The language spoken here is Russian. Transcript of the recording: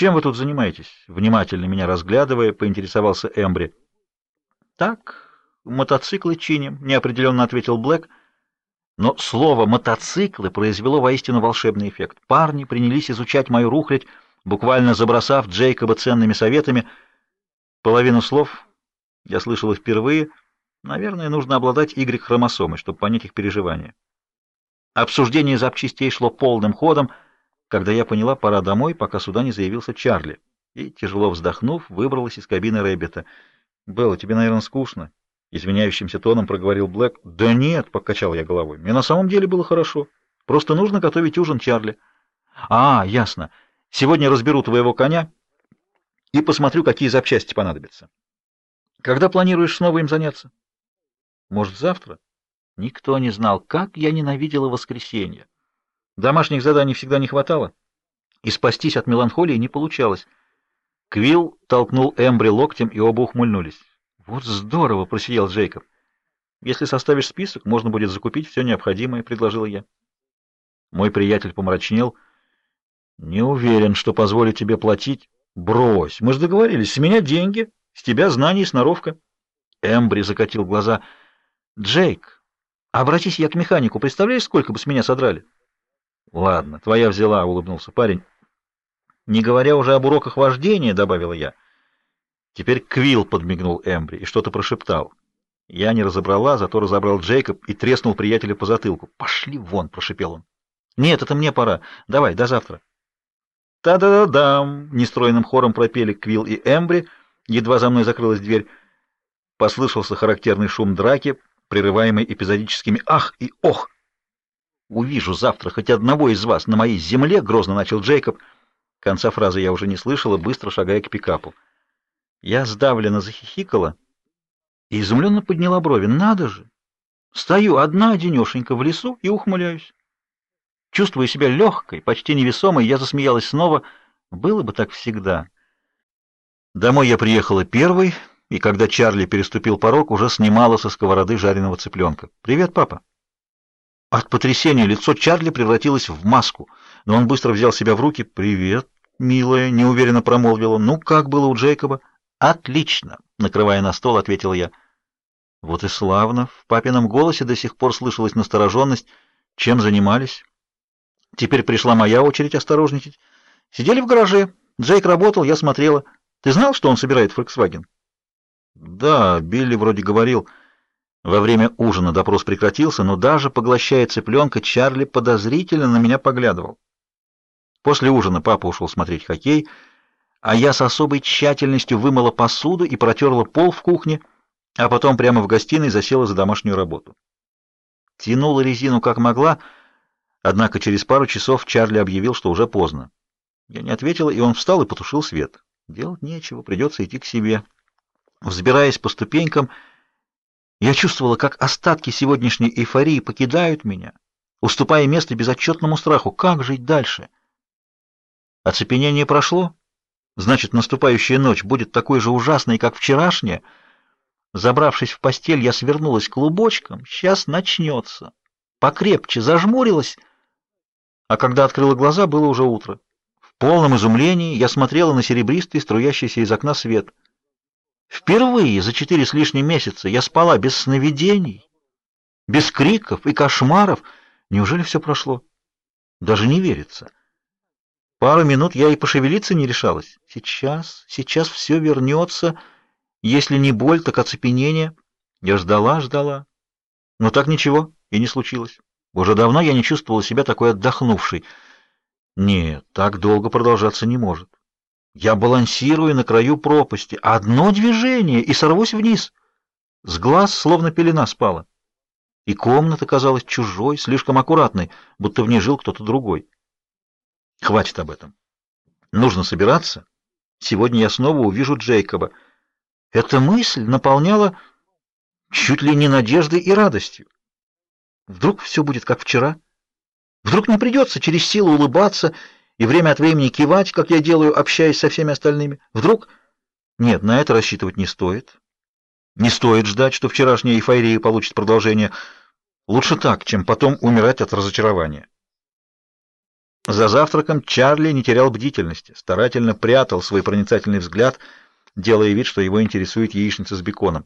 «Чем вы тут занимаетесь?» Внимательно меня разглядывая, поинтересовался Эмбри. «Так, мотоциклы чиним», — неопределенно ответил Блэк. Но слово «мотоциклы» произвело воистину волшебный эффект. Парни принялись изучать мою рухлядь, буквально забросав Джейкоба ценными советами. Половину слов я слышал впервые. Наверное, нужно обладать Y-хромосомой, чтобы понять их переживания. Обсуждение запчастей шло полным ходом, когда я поняла, пора домой, пока сюда не заявился Чарли. И, тяжело вздохнув, выбралась из кабины Рэббита. «Белла, тебе, наверное, скучно?» Извиняющимся тоном проговорил Блэк. «Да нет», — покачал я головой, — «мне на самом деле было хорошо. Просто нужно готовить ужин Чарли». «А, ясно. Сегодня разберу твоего коня и посмотрю, какие запчасти понадобятся. Когда планируешь снова им заняться?» «Может, завтра?» Никто не знал, как я ненавидела воскресенье. Домашних заданий всегда не хватало, и спастись от меланхолии не получалось. Квилл толкнул Эмбри локтем, и оба ухмыльнулись. «Вот здорово!» — просиял Джейкоб. «Если составишь список, можно будет закупить все необходимое», — предложил я. Мой приятель помрачнел. «Не уверен, что позволю тебе платить». «Брось, мы же договорились, с меня деньги, с тебя знания и сноровка». Эмбри закатил глаза. «Джейк, обратись я к механику, представляешь, сколько бы с меня содрали?» «Ладно, твоя взяла», — улыбнулся парень. «Не говоря уже об уроках вождения», — добавила я. Теперь Квилл подмигнул Эмбри и что-то прошептал. Я не разобрала, зато разобрал Джейкоб и треснул приятеля по затылку. «Пошли вон!» — прошепел он. «Нет, это мне пора. Давай, до завтра». «Та-да-да-дам!» — нестроенным хором пропели Квилл и Эмбри. Едва за мной закрылась дверь. Послышался характерный шум драки, прерываемый эпизодическими «ах» и «ох». «Увижу завтра хоть одного из вас на моей земле», — грозно начал Джейкоб. Конца фразы я уже не слышала, быстро шагая к пикапу. Я сдавленно захихикала и изумленно подняла брови. Надо же! Стою одна одинешенька в лесу и ухмыляюсь. Чувствуя себя легкой, почти невесомой, я засмеялась снова. Было бы так всегда. Домой я приехала первой, и когда Чарли переступил порог, уже снимала со сковороды жареного цыпленка. «Привет, папа!» От потрясения лицо Чарли превратилось в маску, но он быстро взял себя в руки. «Привет, милая!» — неуверенно промолвил он. «Ну, как было у Джейкоба?» «Отлично!» — накрывая на стол, ответил я. Вот и славно. В папином голосе до сих пор слышалась настороженность. Чем занимались? Теперь пришла моя очередь осторожничать. Сидели в гараже. Джейк работал, я смотрела. Ты знал, что он собирает Volkswagen? Да, Билли вроде говорил. Во время ужина допрос прекратился, но даже поглощая цыпленка, Чарли подозрительно на меня поглядывал. После ужина папа ушел смотреть хоккей, а я с особой тщательностью вымыла посуду и протерла пол в кухне, а потом прямо в гостиной засела за домашнюю работу. Тянула резину как могла, однако через пару часов Чарли объявил, что уже поздно. Я не ответила, и он встал и потушил свет. Делать нечего, придется идти к себе. Взбираясь по ступенькам, я чувствовала, как остатки сегодняшней эйфории покидают меня, уступая место безотчетному страху. Как жить дальше? Оцепенение прошло. Значит, наступающая ночь будет такой же ужасной, как вчерашняя. Забравшись в постель, я свернулась клубочком. Сейчас начнется. Покрепче зажмурилась, а когда открыла глаза, было уже утро. В полном изумлении я смотрела на серебристый, струящийся из окна свет. Впервые за четыре с лишним месяца я спала без сновидений, без криков и кошмаров. Неужели все прошло? Даже не верится. Пару минут я и пошевелиться не решалась. Сейчас, сейчас все вернется. Если не боль, так оцепенение. Я ждала, ждала. Но так ничего и не случилось. Уже давно я не чувствовала себя такой отдохнувшей. Нет, так долго продолжаться не может. Я балансирую на краю пропасти. Одно движение, и сорвусь вниз. С глаз словно пелена спала. И комната казалась чужой, слишком аккуратной, будто в ней жил кто-то другой. Хватит об этом. Нужно собираться. Сегодня я снова увижу Джейкоба. Эта мысль наполняла чуть ли не надеждой и радостью. Вдруг все будет как вчера? Вдруг не придется через силу улыбаться и время от времени кивать, как я делаю, общаясь со всеми остальными? Вдруг... Нет, на это рассчитывать не стоит. Не стоит ждать, что вчерашняя эйфория получит продолжение. Лучше так, чем потом умирать от разочарования. За завтраком Чарли не терял бдительности, старательно прятал свой проницательный взгляд, делая вид, что его интересует яичница с беконом.